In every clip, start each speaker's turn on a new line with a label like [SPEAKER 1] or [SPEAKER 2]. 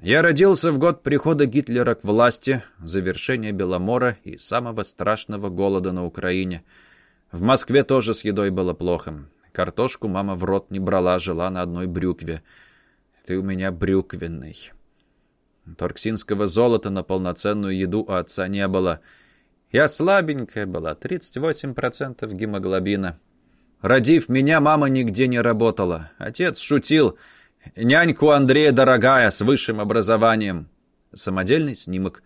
[SPEAKER 1] Я родился в год прихода Гитлера к власти, завершения Беломора и самого страшного голода на Украине. В Москве тоже с едой было плохо. Картошку мама в рот не брала, жила на одной брюкве. Ты у меня брюквенный. Торксинского золота на полноценную еду у отца не было. Я слабенькая была, 38% гемоглобина. Родив меня, мама нигде не работала. Отец шутил – Няньку Андрея дорогая, с высшим образованием. Самодельный снимок.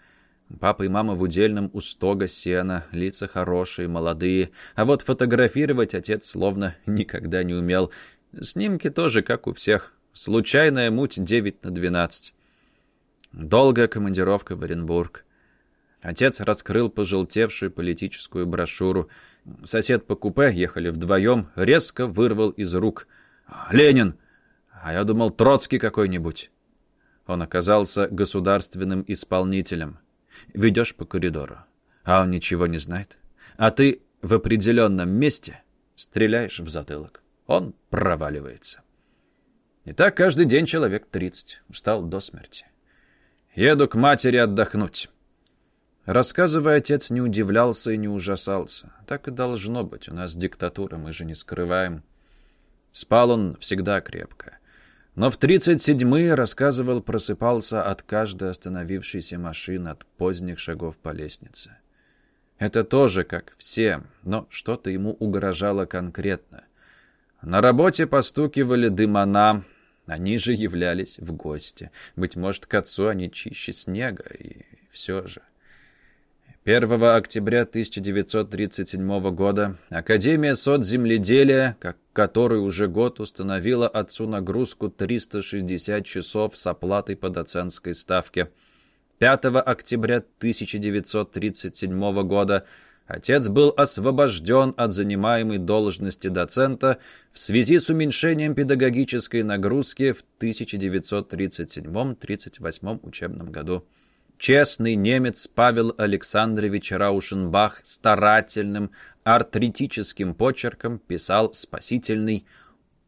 [SPEAKER 1] Папа и мама в удельном у стога сена, лица хорошие, молодые. А вот фотографировать отец словно никогда не умел. Снимки тоже, как у всех. Случайная муть 9 на 12. Долгая командировка в Оренбург. Отец раскрыл пожелтевшую политическую брошюру. Сосед по купе, ехали вдвоем, резко вырвал из рук. «Ленин! А я думал, Троцкий какой-нибудь. Он оказался государственным исполнителем. Ведешь по коридору, а он ничего не знает. А ты в определенном месте стреляешь в затылок. Он проваливается. И так каждый день человек 30. Устал до смерти. Еду к матери отдохнуть. Рассказывая, отец не удивлялся и не ужасался. Так и должно быть. У нас диктатура, мы же не скрываем. Спал он всегда крепко. Но в 37-е, рассказывал, просыпался от каждой остановившейся машины, от поздних шагов по лестнице. Это тоже как все, но что-то ему угрожало конкретно. На работе постукивали дымона, они же являлись в гости. Быть может, к отцу они чище снега, и все же. 1 октября 1937 года Академия соцземледелия, как которой уже год установила отцу нагрузку 360 часов с оплатой по доцентской ставке. 5 октября 1937 года отец был освобожден от занимаемой должности доцента в связи с уменьшением педагогической нагрузки в 1937-38 учебном году. Честный немец Павел Александрович Раушенбах старательным артритическим почерком писал спасительный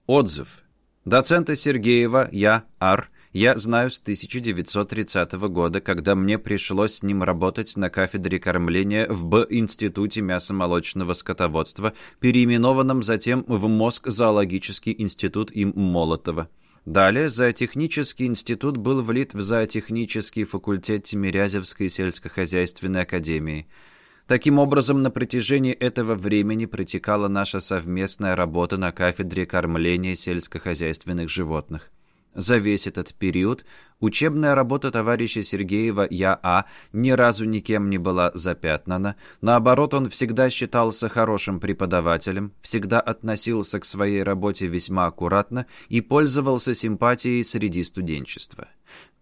[SPEAKER 1] отзыв. Доцента Сергеева я, Ар, я знаю с 1930 года, когда мне пришлось с ним работать на кафедре кормления в Б-институте мясомолочного скотоводства, переименованном затем в Моск-зоологический институт им Молотова. Далее зоотехнический институт был влит в зоотехнический факультет Тимирязевской сельскохозяйственной академии. Таким образом, на протяжении этого времени протекала наша совместная работа на кафедре кормления сельскохозяйственных животных. За весь этот период учебная работа товарища Сергеева Я.А. ни разу никем не была запятнана. Наоборот, он всегда считался хорошим преподавателем, всегда относился к своей работе весьма аккуратно и пользовался симпатией среди студенчества.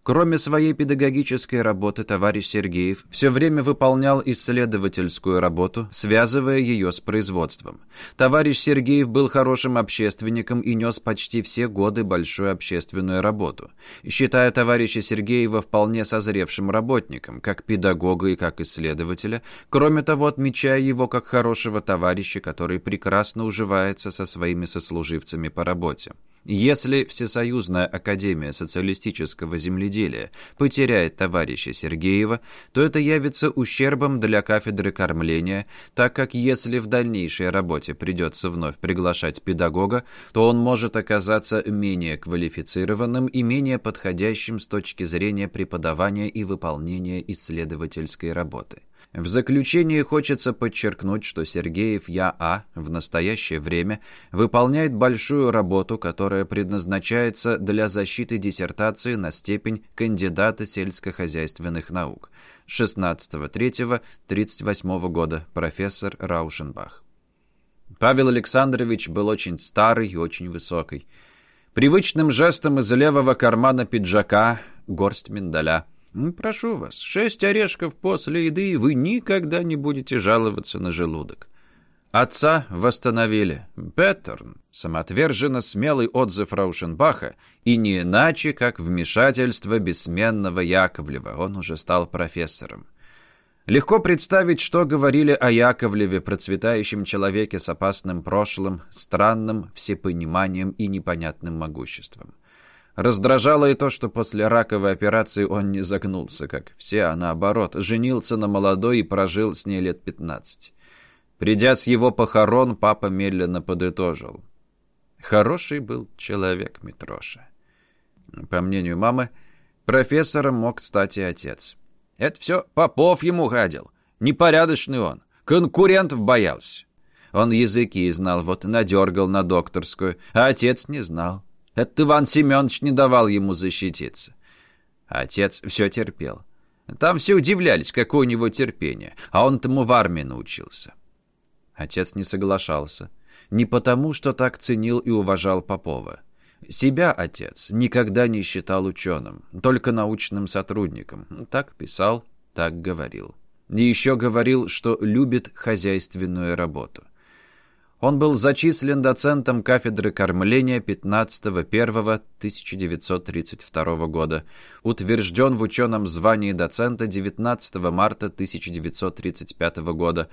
[SPEAKER 1] Кроме своей педагогической работы, товарищ Сергеев все время выполнял исследовательскую работу, связывая ее с производством. Товарищ Сергеев был хорошим общественником и нес почти все годы большую общественную работу, считая товарища Сергеева вполне созревшим работником, как педагога и как исследователя, кроме того, отмечая его как хорошего товарища, который прекрасно уживается со своими сослуживцами по работе. Если Всесоюзная Академия Социалистического Земледелия потеряет товарища Сергеева, то это явится ущербом для кафедры кормления, так как если в дальнейшей работе придется вновь приглашать педагога, то он может оказаться менее квалифицированным и менее подходящим с точки зрения преподавания и выполнения исследовательской работы. В заключение хочется подчеркнуть, что Сергеев Я.А. в настоящее время выполняет большую работу, которая предназначается для защиты диссертации на степень кандидата сельскохозяйственных наук. 16.03.38 года. Профессор Раушенбах. Павел Александрович был очень старый и очень высокий. Привычным жестом из левого кармана пиджака горсть миндаля – Прошу вас, шесть орешков после еды, и вы никогда не будете жаловаться на желудок. Отца восстановили. Петтерн, самоотверженно смелый отзыв Раушенбаха, и не иначе, как вмешательство бессменного Яковлева. Он уже стал профессором. Легко представить, что говорили о Яковлеве, процветающем человеке с опасным прошлым, странным всепониманием и непонятным могуществом. Раздражало и то, что после раковой операции он не загнулся, как все, а наоборот, женился на молодой и прожил с ней лет пятнадцать. Придя с его похорон, папа медленно подытожил. Хороший был человек Митроша. По мнению мамы, профессором мог стать и отец. Это все Попов ему гадил. Непорядочный он. Конкурентов боялся. Он языки знал, вот надергал на докторскую, а отец не знал. Это Иван Семенович не давал ему защититься. Отец все терпел. Там все удивлялись, какое у него терпение, а он тому в армии научился. Отец не соглашался. Не потому, что так ценил и уважал Попова. Себя отец никогда не считал ученым, только научным сотрудником. Так писал, так говорил. И еще говорил, что любит хозяйственную работу. Он был зачислен доцентом кафедры кормления 15.01.1932 года, утвержден в ученом звании доцента 19 марта 1935 года,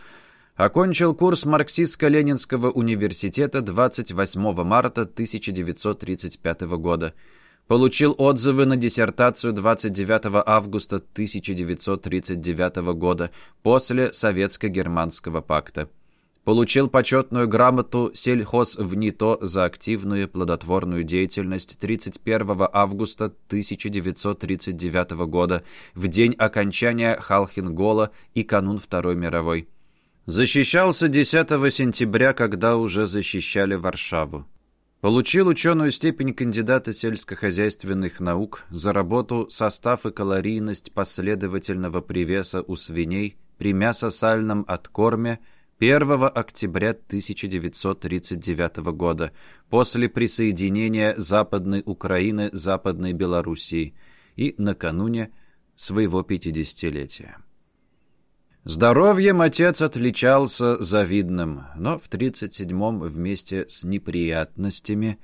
[SPEAKER 1] окончил курс Марксистско-Ленинского университета 28 марта 1935 года, получил отзывы на диссертацию 29 августа 1939 года после Советско-Германского пакта. Получил почетную грамоту сельхозвнито за активную плодотворную деятельность 31 августа 1939 года в день окончания Халхингола и канун Второй мировой. Защищался 10 сентября, когда уже защищали Варшаву. Получил ученую степень кандидата сельскохозяйственных наук за работу «Состав и калорийность последовательного привеса у свиней при мясосальном откорме» 1 октября 1939 года, после присоединения Западной Украины Западной Белоруссии и накануне своего 50-летия. Здоровьем отец отличался завидным, но в 37-м вместе с неприятностями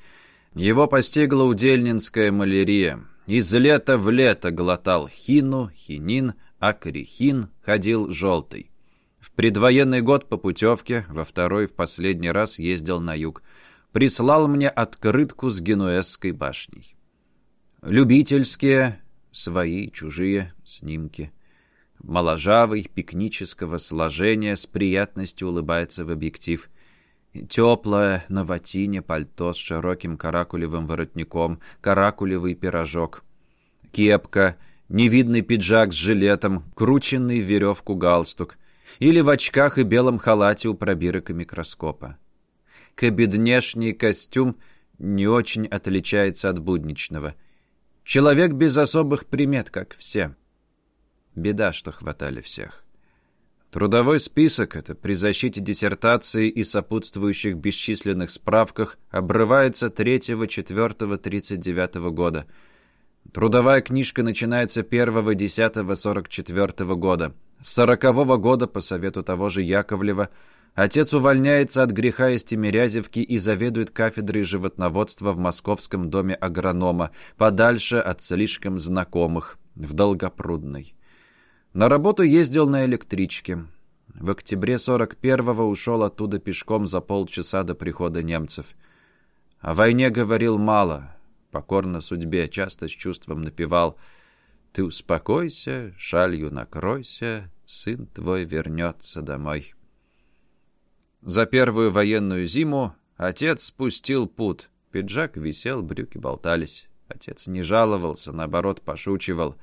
[SPEAKER 1] его постигла удельнинская малярия. Из лета в лето глотал хину, хинин, акрихин, ходил желтый. В предвоенный год по путевке, во второй в последний раз ездил на юг. Прислал мне открытку с генуэзской башней. Любительские, свои, чужие снимки. Моложавый, пикнического сложения, с приятностью улыбается в объектив. Теплое на ватине пальто с широким каракулевым воротником, каракулевый пирожок. Кепка, невидный пиджак с жилетом, крученный в веревку галстук — или в очках и белом халате у пробирок и микроскопа. Кабеднешний костюм не очень отличается от будничного. Человек без особых примет, как все. Беда, что хватали всех. Трудовой список, это при защите диссертации и сопутствующих бесчисленных справках, обрывается 3-4-39 года. Трудовая книжка начинается 1-10-44 года. С сорокового года, по совету того же Яковлева, отец увольняется от греха из Тимирязевки и заведует кафедрой животноводства в Московском доме агронома, подальше от слишком знакомых, в Долгопрудной. На работу ездил на электричке. В октябре 41-го ушел оттуда пешком за полчаса до прихода немцев. О войне говорил мало, покорно судьбе, часто с чувством напевал – ты успокойся, шалью накройся, сын твой вернется домой. За первую военную зиму отец спустил пут. Пиджак висел, брюки болтались. Отец не жаловался, наоборот, пошучивал.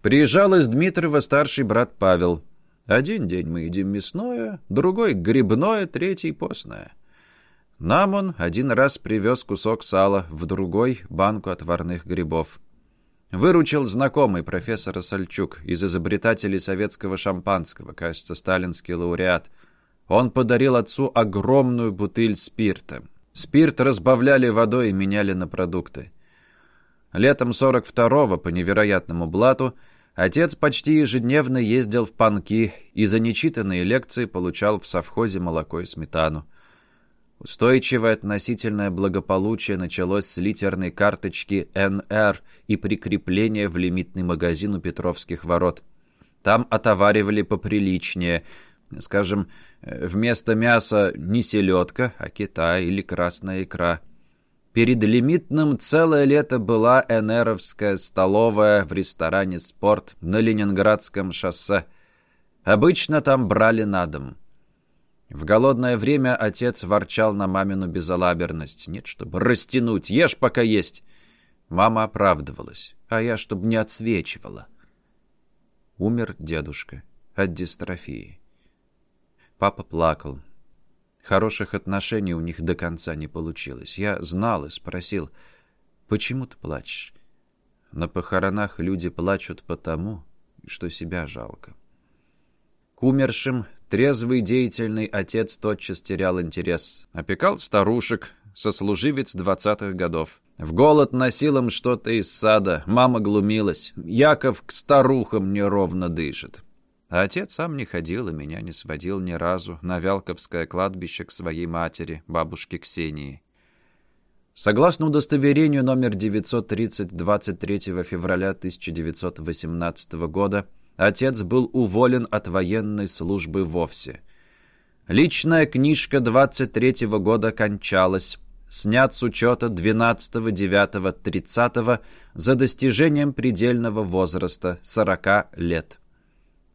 [SPEAKER 1] Приезжал из Дмитрова старший брат Павел. Один день мы едим мясное, другой — грибное, третий — постное. Нам он один раз привез кусок сала, в другой — банку отварных грибов. Выручил знакомый профессора Сальчук из изобретателей советского шампанского, кажется, сталинский лауреат. Он подарил отцу огромную бутыль спирта. Спирт разбавляли водой и меняли на продукты. Летом 42-го, по невероятному блату, отец почти ежедневно ездил в панки и за нечитанные лекции получал в совхозе молоко и сметану. Устойчивое относительное благополучие началось с литерной карточки НР и прикрепления в лимитный магазин у Петровских ворот. Там отоваривали поприличнее. Скажем, вместо мяса не селедка, а кита или красная икра. Перед лимитным целое лето была энеровская столовая в ресторане «Спорт» на Ленинградском шоссе. Обычно там брали на дом. В голодное время отец ворчал на мамину безалаберность. Нет, чтобы растянуть, ешь пока есть. Мама оправдывалась, а я, чтобы не отсвечивала. Умер дедушка от дистрофии. Папа плакал. Хороших отношений у них до конца не получилось. Я знал и спросил, почему ты плачешь? На похоронах люди плачут потому, что себя жалко. К умершим трезвый деятельный отец тотчас терял интерес. Опекал старушек, сослуживец двадцатых годов. В голод носил им что-то из сада, мама глумилась. Яков к старухам неровно дышит. А отец сам не ходил и меня не сводил ни разу на Вялковское кладбище к своей матери, бабушке Ксении. Согласно удостоверению номер 930 23 февраля 1918 года, отец был уволен от военной службы вовсе. Личная книжка 23 года кончалась, снят с учета 12, 9, 30 за достижением предельного возраста 40 лет.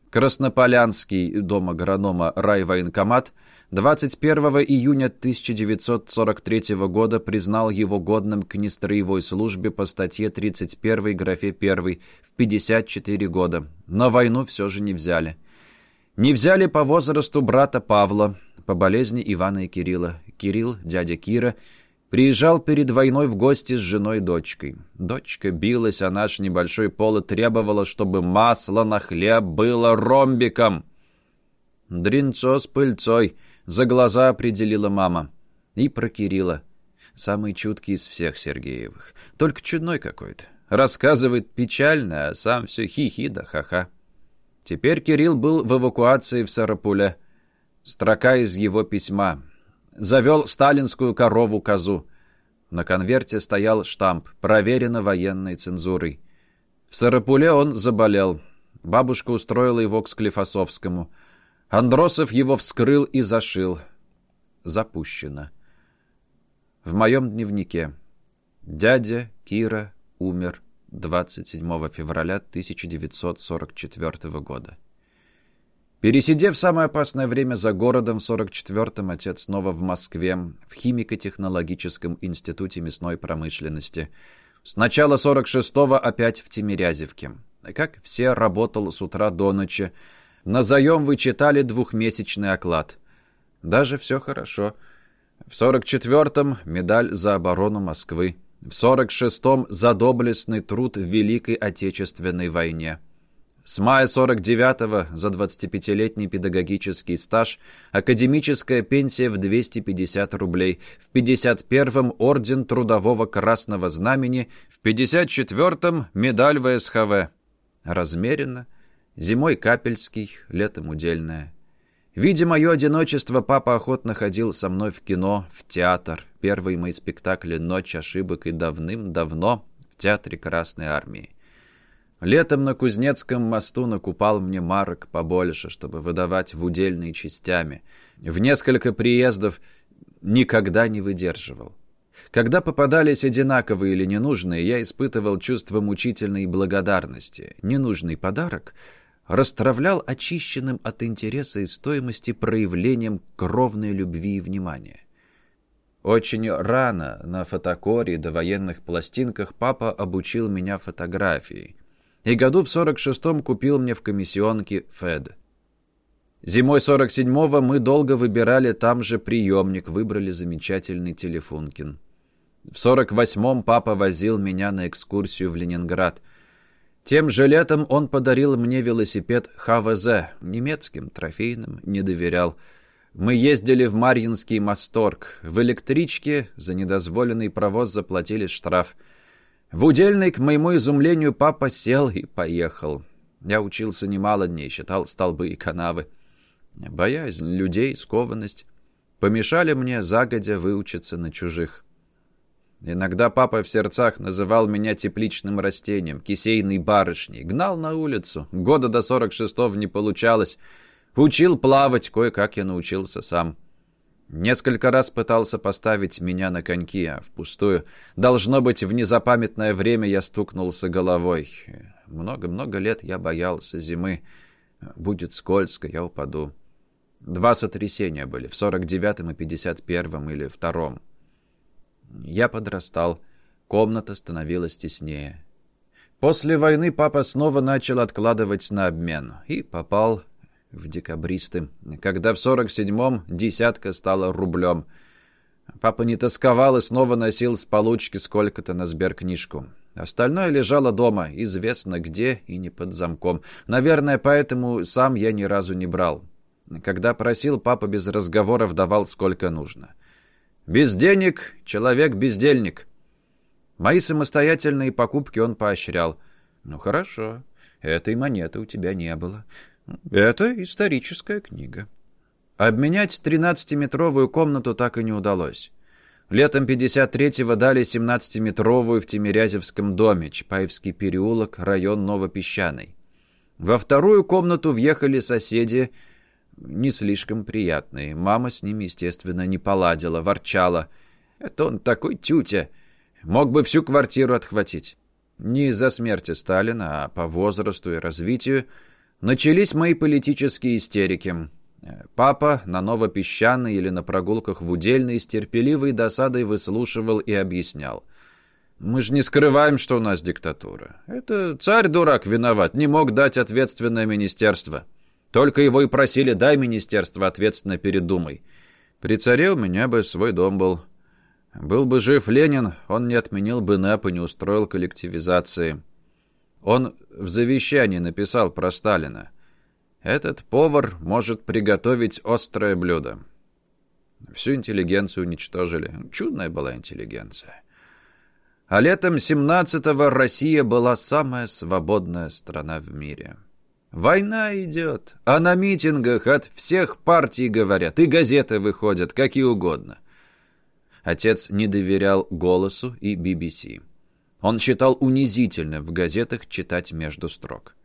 [SPEAKER 1] Краснополянский дом агронома райвоенкомат 21 июня 1943 года признал его годным к нестроевой службе по статье 31 графе 1 в 54 года. На войну все же не взяли. Не взяли по возрасту брата Павла, по болезни Ивана и Кирилла. Кирилл, дядя Кира – Приезжал перед войной в гости с женой и дочкой. Дочка билась, а наш небольшой пол и требовала, чтобы масло на хлеб было ромбиком. «Дринцо с пыльцой», — за глаза определила мама. И про Кирилла. Самый чуткий из всех Сергеевых. Только чудной какой-то. Рассказывает печально, а сам все хихи да ха-ха. Теперь Кирилл был в эвакуации в Сарапуле. Строка из его письма завел сталинскую корову-козу. На конверте стоял штамп «Проверено военной цензурой». В Сарапуле он заболел. Бабушка устроила его к Склифосовскому. Андросов его вскрыл и зашил. Запущено. В моем дневнике. Дядя Кира умер 27 февраля 1944 года. Пересидев самое опасное время за городом, в 44-м отец снова в Москве, в химико-технологическом институте мясной промышленности. С начала 46-го опять в Тимирязевке. Как все, работал с утра до ночи. На заем вычитали двухмесячный оклад. Даже все хорошо. В 44-м медаль за оборону Москвы. В 46-м за доблестный труд в Великой Отечественной войне. С мая 49-го за 25-летний педагогический стаж академическая пенсия в 250 рублей, в 51-м орден Трудового Красного Знамени, в 54-м медаль ВСХВ. Размеренно, зимой капельский, летом удельная. Видя мое одиночество, папа охотно ходил со мной в кино, в театр. Первые мои спектакли «Ночь ошибок» и давным-давно в Театре Красной Армии. Летом на Кузнецком мосту накупал мне марок побольше, чтобы выдавать в удельные частями. В несколько приездов никогда не выдерживал. Когда попадались одинаковые или ненужные, я испытывал чувство мучительной благодарности. Ненужный подарок расстравлял очищенным от интереса и стоимости проявлением кровной любви и внимания. Очень рано на фотокоре и довоенных пластинках папа обучил меня фотографии – и году в 46-м купил мне в комиссионке Фед. Зимой 47-го мы долго выбирали там же приемник, выбрали замечательный телефонкин. В 48-м папа возил меня на экскурсию в Ленинград. Тем же летом он подарил мне велосипед ХВЗ, немецким, трофейным, не доверял. Мы ездили в Марьинский Масторг. В электричке за недозволенный провоз заплатили штраф – в удельный, к моему изумлению, папа сел и поехал. Я учился немало дней, считал столбы и канавы. Боязнь людей, скованность помешали мне загодя выучиться на чужих. Иногда папа в сердцах называл меня тепличным растением, кисейной барышней. Гнал на улицу. Года до сорок шестого не получалось. Учил плавать, кое-как я научился сам. Несколько раз пытался поставить меня на коньки, а впустую. Должно быть, в незапамятное время я стукнулся головой. Много-много лет я боялся зимы. Будет скользко, я упаду. Два сотрясения были, в 49-м и 51-м или втором. Я подрастал, комната становилась теснее. После войны папа снова начал откладывать на обмен и попал в декабристы, когда в 47-м десятка стала рублем. Папа не тосковал и снова носил с получки сколько-то на сберкнижку. Остальное лежало дома, известно где и не под замком. Наверное, поэтому сам я ни разу не брал. Когда просил, папа без разговоров давал сколько нужно. Без денег человек бездельник. Мои самостоятельные покупки он поощрял. Ну хорошо, этой монеты у тебя не было. Это историческая книга. Обменять 13-метровую комнату так и не удалось. Летом 53-го дали 17-метровую в Тимирязевском доме, Чапаевский переулок, район Новопесчаный. Во вторую комнату въехали соседи, не слишком приятные. Мама с ними, естественно, не поладила, ворчала. Это он такой тютя. Мог бы всю квартиру отхватить. Не из-за смерти Сталина, а по возрасту и развитию начались мои политические истерики. Папа на Новопесчаной или на прогулках в Удельной с терпеливой досадой выслушивал и объяснял. «Мы же не скрываем, что у нас диктатура. Это царь-дурак виноват, не мог дать ответственное министерство. Только его и просили, дай министерство ответственно перед Думой. При царе у меня бы свой дом был. Был бы жив Ленин, он не отменил бы НЭП и не устроил коллективизации. Он в завещании написал про Сталина. Этот повар может приготовить острое блюдо. Всю интеллигенцию уничтожили. Чудная была интеллигенция. А летом 17-го Россия была самая свободная страна в мире. Война идет, а на митингах от всех партий говорят, и газеты выходят, какие угодно. Отец не доверял «Голосу» и BBC. Он считал унизительным в газетах читать между строк.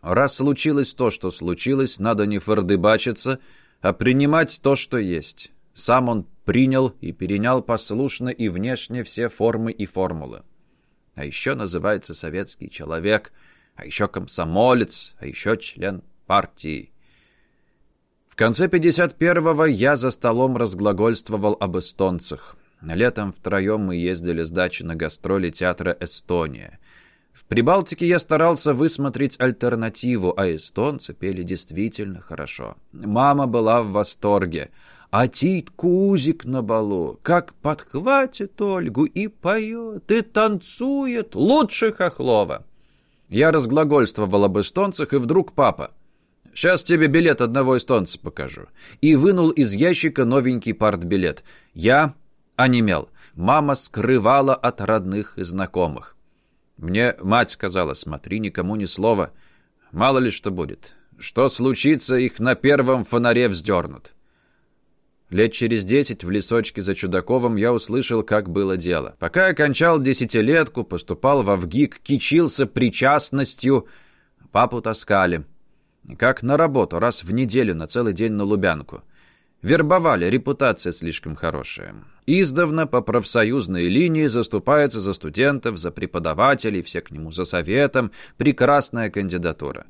[SPEAKER 1] Раз случилось то, что случилось, надо не фордыбачиться, а принимать то, что есть. Сам он принял и перенял послушно и внешне все формы и формулы. А еще называется советский человек, а еще комсомолец, а еще член партии. В конце 51-го я за столом разглагольствовал об эстонцах. Летом втроем мы ездили с дачи на гастроли театра «Эстония». В Прибалтике я старался высмотреть альтернативу, а эстонцы пели действительно хорошо. Мама была в восторге. А Тит Кузик на балу, как подхватит Ольгу и поет, и танцует лучше Хохлова. Я разглагольствовал об эстонцах, и вдруг папа. Сейчас тебе билет одного эстонца покажу. И вынул из ящика новенький партбилет. Я онемел. Мама скрывала от родных и знакомых. Мне мать сказала, смотри, никому ни слова. Мало ли что будет. Что случится, их на первом фонаре вздернут. Лет через десять в лесочке за Чудаковым я услышал, как было дело. Пока я кончал десятилетку, поступал во ВГИК, кичился причастностью, папу таскали. Как на работу, раз в неделю, на целый день на Лубянку. Вербовали, репутация слишком хорошая. Издавна по профсоюзной линии заступается за студентов, за преподавателей, все к нему за советом. Прекрасная кандидатура.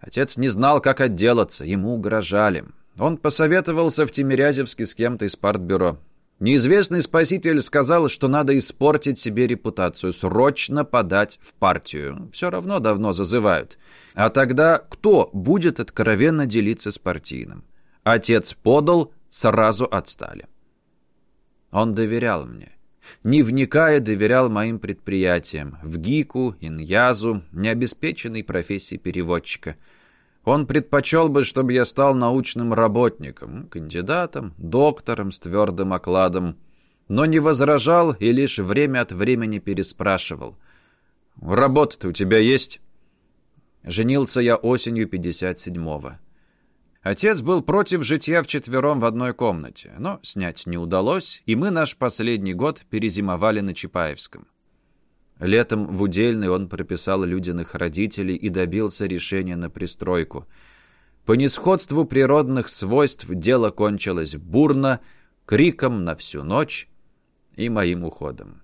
[SPEAKER 1] Отец не знал, как отделаться, ему угрожали. Он посоветовался в Тимирязевске с кем-то из партбюро. Неизвестный спаситель сказал, что надо испортить себе репутацию, срочно подать в партию. Все равно давно зазывают. А тогда кто будет откровенно делиться с партийным? Отец подал, сразу отстали. Он доверял мне. Не вникая, доверял моим предприятиям. В ГИКу, Иньязу, необеспеченной профессии переводчика – он предпочел бы, чтобы я стал научным работником, кандидатом, доктором с твердым окладом, но не возражал и лишь время от времени переспрашивал. «Работа-то у тебя есть?» Женился я осенью 57-го. Отец был против житья вчетвером в одной комнате, но снять не удалось, и мы наш последний год перезимовали на Чапаевском. Летом в Удельной он прописал Людиных родителей и добился решения на пристройку. По несходству природных свойств дело кончилось бурно, криком на всю ночь и моим уходом.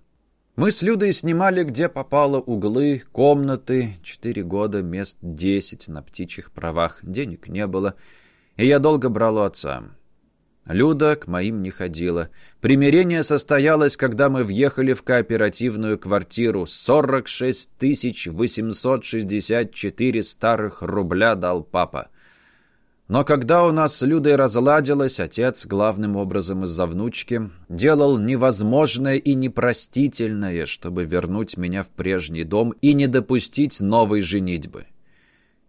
[SPEAKER 1] Мы с Людой снимали, где попало, углы, комнаты. Четыре года, мест десять на птичьих правах. Денег не было, и я долго брал у отца. Люда к моим не ходила. Примирение состоялось, когда мы въехали в кооперативную квартиру. 46 864 старых рубля дал папа. Но когда у нас с Людой разладилось, отец, главным образом из-за внучки, делал невозможное и непростительное, чтобы вернуть меня в прежний дом и не допустить новой женитьбы.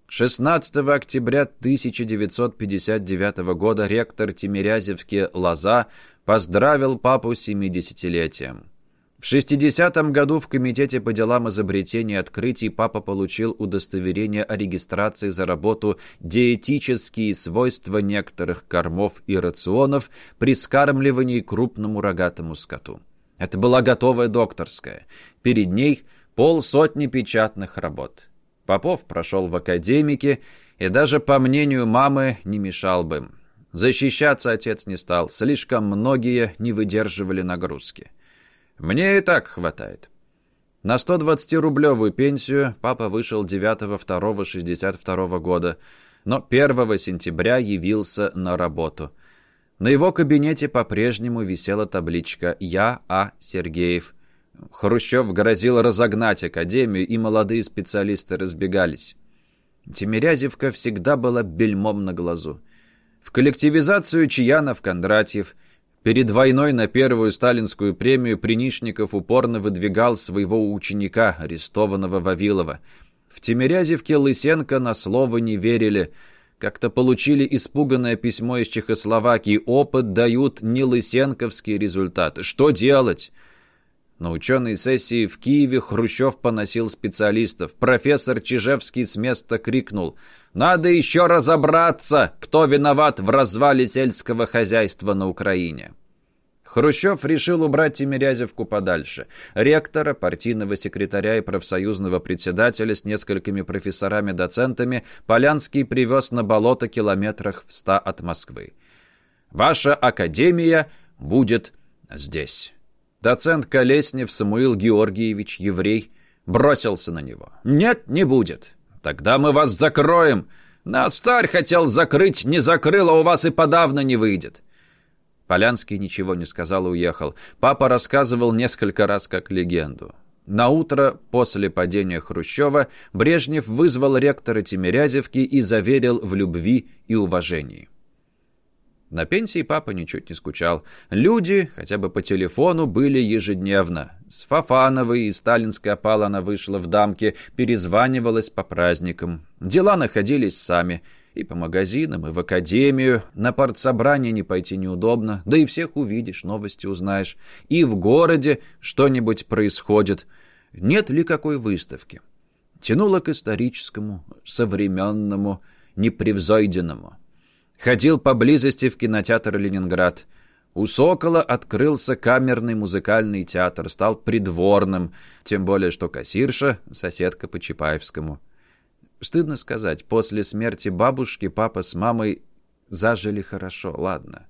[SPEAKER 1] 16 октября 1959 года ректор Тимирязевки Лоза поздравил папу с 70-летием. В 60-м году в Комитете по делам изобретений и открытий папа получил удостоверение о регистрации за работу диетические свойства некоторых кормов и рационов при скармливании крупному рогатому скоту. Это была готовая докторская. Перед ней полсотни печатных работ. Попов прошел в академике и даже, по мнению мамы, не мешал бы. Защищаться отец не стал, слишком многие не выдерживали нагрузки. Мне и так хватает. На 120-рублевую пенсию папа вышел 9-2-62 года, но 1 сентября явился на работу. На его кабинете по-прежнему висела табличка «Я А. Сергеев». Хрущев грозил разогнать академию, и молодые специалисты разбегались. Тимирязевка всегда была бельмом на глазу. В коллективизацию Чьянов-Кондратьев – Перед войной на первую сталинскую премию Принишников упорно выдвигал своего ученика, арестованного Вавилова. В Тимирязевке Лысенко на слово не верили. Как-то получили испуганное письмо из Чехословакии. Опыт дают не лысенковские результаты. Что делать? На ученой сессии в Киеве Хрущев поносил специалистов. Профессор Чижевский с места крикнул «Надо еще разобраться, кто виноват в развале сельского хозяйства на Украине». Хрущев решил убрать Тимирязевку подальше. Ректора, партийного секретаря и профсоюзного председателя с несколькими профессорами-доцентами Полянский привез на болото километрах в ста от Москвы. «Ваша академия будет здесь». Доцент Колеснев Самуил Георгиевич, еврей, бросился на него. «Нет, не будет. Тогда мы вас закроем. Над старь хотел закрыть, не закрыл, а у вас и подавно не выйдет». Полянский ничего не сказал и уехал. Папа рассказывал несколько раз как легенду. На утро после падения Хрущева Брежнев вызвал ректора Тимирязевки и заверил в любви и уважении. На пенсии папа ничуть не скучал. Люди, хотя бы по телефону, были ежедневно. С Фафановой и сталинской опала она вышла в дамке, перезванивалась по праздникам. Дела находились сами. И по магазинам, и в академию. На партсобрание не пойти неудобно. Да и всех увидишь, новости узнаешь. И в городе что-нибудь происходит. Нет ли какой выставки? Тянуло к историческому, современному, непревзойденному. Ходил поблизости в кинотеатр «Ленинград». У «Сокола» открылся камерный музыкальный театр, стал придворным, тем более что кассирша — соседка по Чапаевскому. Стыдно сказать, после смерти бабушки папа с мамой зажили хорошо, ладно.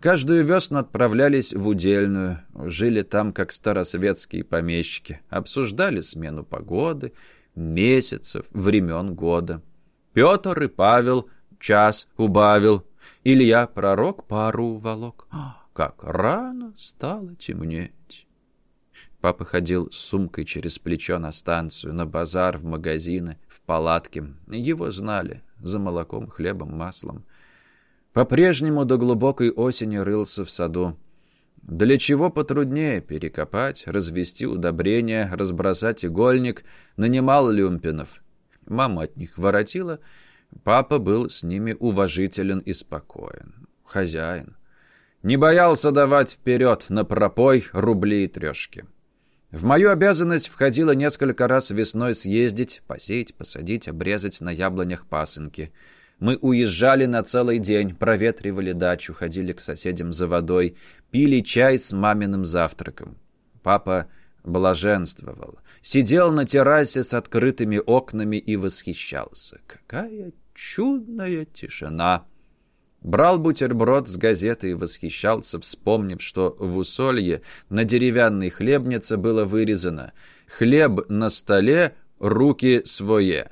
[SPEAKER 1] Каждую весну отправлялись в Удельную, жили там как старосветские помещики, обсуждали смену погоды, месяцев, времен года. Петр и Павел — час убавил. Илья пророк пару волок. А, как рано стало темнеть. Папа ходил с сумкой через плечо на станцию, на базар, в магазины, в палатки. Его знали за молоком, хлебом, маслом. По-прежнему до глубокой осени рылся в саду. Для чего потруднее перекопать, развести удобрения, разбросать игольник, нанимал люмпинов. Мама от них воротила — Папа был с ними уважителен и спокоен. Хозяин. Не боялся давать вперед на пропой рубли и трешки. В мою обязанность входило несколько раз весной съездить, посеять, посадить, обрезать на яблонях пасынки. Мы уезжали на целый день, проветривали дачу, ходили к соседям за водой, пили чай с маминым завтраком. Папа блаженствовал. Сидел на террасе с открытыми окнами и восхищался. Какая чудная тишина! Брал бутерброд с газеты и восхищался, вспомнив, что в усолье на деревянной хлебнице было вырезано «Хлеб на столе, руки свое».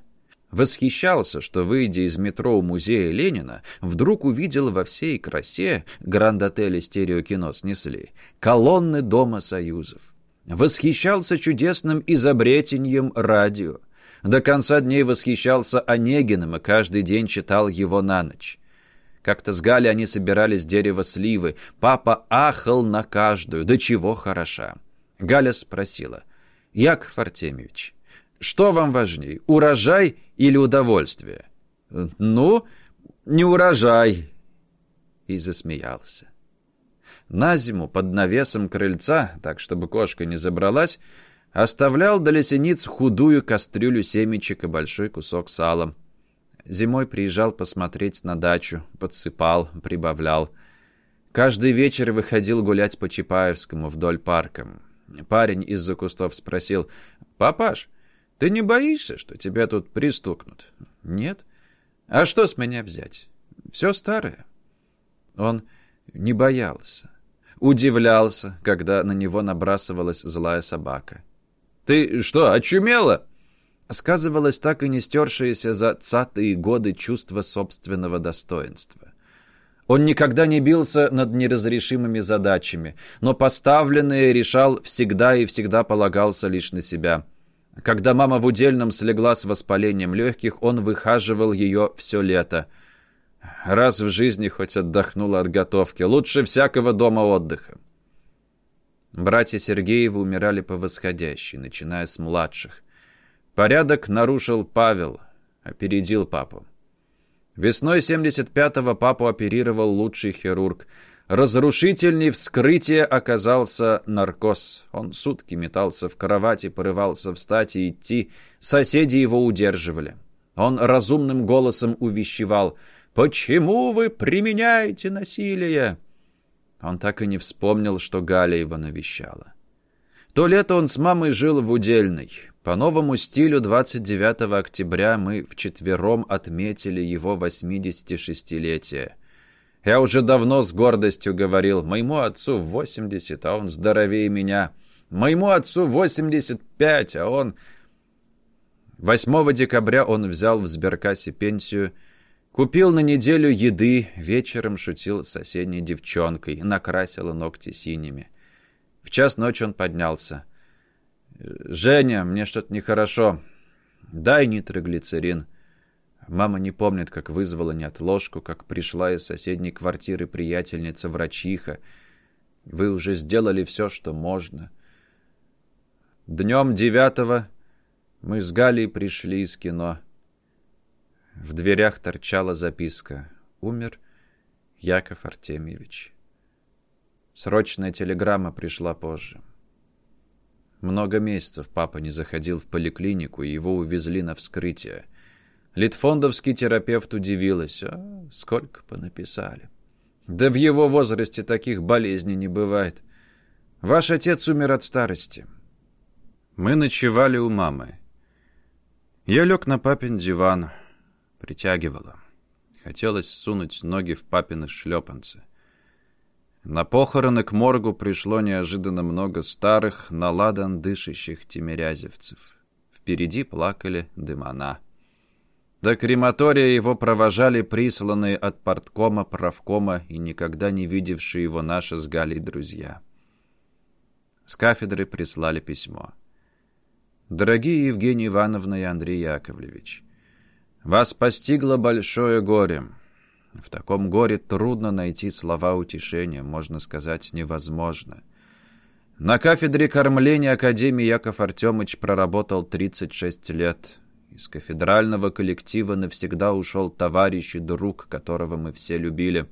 [SPEAKER 1] Восхищался, что, выйдя из метро у музея Ленина, вдруг увидел во всей красе, гранд-отеле стереокино снесли, колонны Дома Союзов. Восхищался чудесным изобретением радио. До конца дней восхищался Онегиным и каждый день читал его на ночь. Как-то с Галей они собирали с дерева сливы. Папа ахал на каждую. Да чего хороша. Галя спросила. «Яков Артемьевич, что вам важнее, урожай или удовольствие?» «Ну, не урожай». И засмеялся. На зиму под навесом крыльца, так чтобы кошка не забралась, оставлял до лесениц худую кастрюлю семечек и большой кусок сала. Зимой приезжал посмотреть на дачу, подсыпал, прибавлял. Каждый вечер выходил гулять по Чапаевскому вдоль парка. Парень из-за кустов спросил, «Папаш, ты не боишься, что тебя тут пристукнут?» «Нет». «А что с меня взять? Все старое». Он не боялся. Удивлялся, когда на него набрасывалась злая собака. «Ты что, очумела?» сказывалось так и не стершееся за цатые годы чувство собственного достоинства. Он никогда не бился над неразрешимыми задачами, но поставленные решал всегда и всегда полагался лишь на себя. Когда мама в удельном слегла с воспалением легких, он выхаживал ее все лето. Раз в жизни хоть отдохнула от готовки, лучше всякого дома отдыха. Братья Сергеевы умирали по восходящей, начиная с младших. Порядок нарушил Павел, опередил папу. Весной 75-го папу оперировал лучший хирург. Разрушительней вскрытия оказался наркоз. Он сутки метался в кровати, порывался встать и идти. Соседи его удерживали. Он разумным голосом увещевал «Почему вы применяете насилие?» Он так и не вспомнил, что Галя его навещала. То лето он с мамой жил в Удельной. По новому стилю 29 октября мы вчетвером отметили его 86-летие. Я уже давно с гордостью говорил, моему отцу 80, а он здоровее меня. Моему отцу 85, а он... 8 декабря он взял в сберкассе пенсию, купил на неделю еды, вечером шутил с соседней девчонкой, накрасила ногти синими. В час ночи он поднялся. «Женя, мне что-то нехорошо. Дай нитроглицерин». Мама не помнит, как вызвала неотложку, как пришла из соседней квартиры приятельница-врачиха. Вы уже сделали все, что можно. Днем девятого мы с Галей пришли из кино. В дверях торчала записка. Умер Яков Артемьевич. Срочная телеграмма пришла позже. Много месяцев папа не заходил в поликлинику, и его увезли на вскрытие. Литфондовский терапевт удивилась. А, сколько понаписали. Да в его возрасте таких болезней не бывает. Ваш отец умер от старости. Мы ночевали у мамы. Я лег на папин диван. Притягивало. Хотелось сунуть ноги в папины шлепанцы. На похороны к моргу пришло неожиданно много старых, наладан дышащих тимирязевцев. Впереди плакали дымана. До крематория его провожали присланные от порткома, правкома и никогда не видевшие его наши с Галей друзья. С кафедры прислали письмо. «Дорогие Евгений Ивановна и Андрей Яковлевич, вас постигло большое горе. В таком горе трудно найти слова утешения, можно сказать, невозможно. На кафедре кормления Академии Яков Артемович проработал 36 лет. Из кафедрального коллектива навсегда ушел товарищ и друг, которого мы все любили.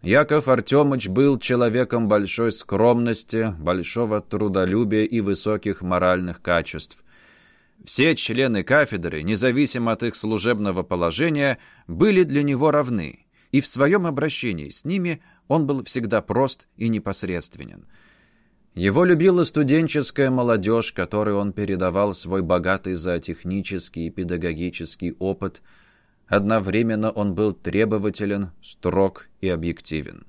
[SPEAKER 1] Яков Артемович был человеком большой скромности, большого трудолюбия и высоких моральных качеств. Все члены кафедры, независимо от их служебного положения, были для него равны, и в своем обращении с ними он был всегда прост и непосредственен. Его любила студенческая молодежь, которой он передавал свой богатый зоотехнический и педагогический опыт. Одновременно он был требователен, строг и объективен.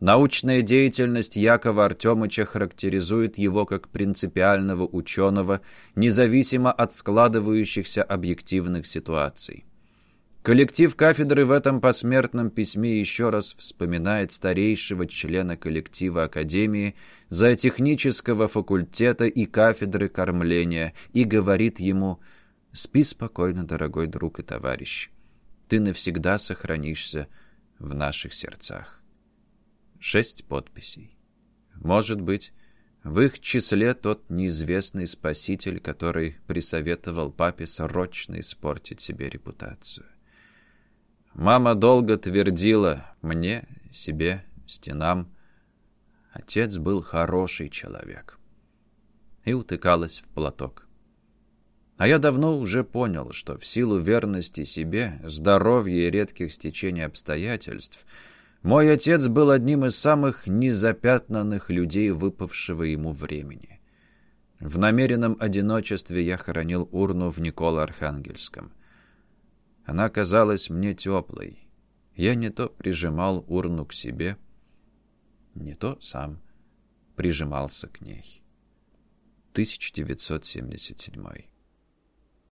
[SPEAKER 1] Научная деятельность Якова Артемыча характеризует его как принципиального ученого, независимо от складывающихся объективных ситуаций. Коллектив кафедры в этом посмертном письме еще раз вспоминает старейшего члена коллектива Академии, зоотехнического факультета и кафедры кормления и говорит ему «Спи спокойно, дорогой друг и товарищ. Ты навсегда сохранишься в наших сердцах». Шесть подписей. Может быть, в их числе тот неизвестный спаситель, который присоветовал папе срочно испортить себе репутацию. Мама долго твердила мне, себе, стенам. Отец был хороший человек. И утыкалась в платок. А я давно уже понял, что в силу верности себе, здоровья и редких стечений обстоятельств – мой отец был одним из самых незапятнанных людей выпавшего ему времени. В намеренном одиночестве я хоронил урну в Николо-Архангельском. Она казалась мне теплой. Я не то прижимал урну к себе, не то сам прижимался к ней. 1977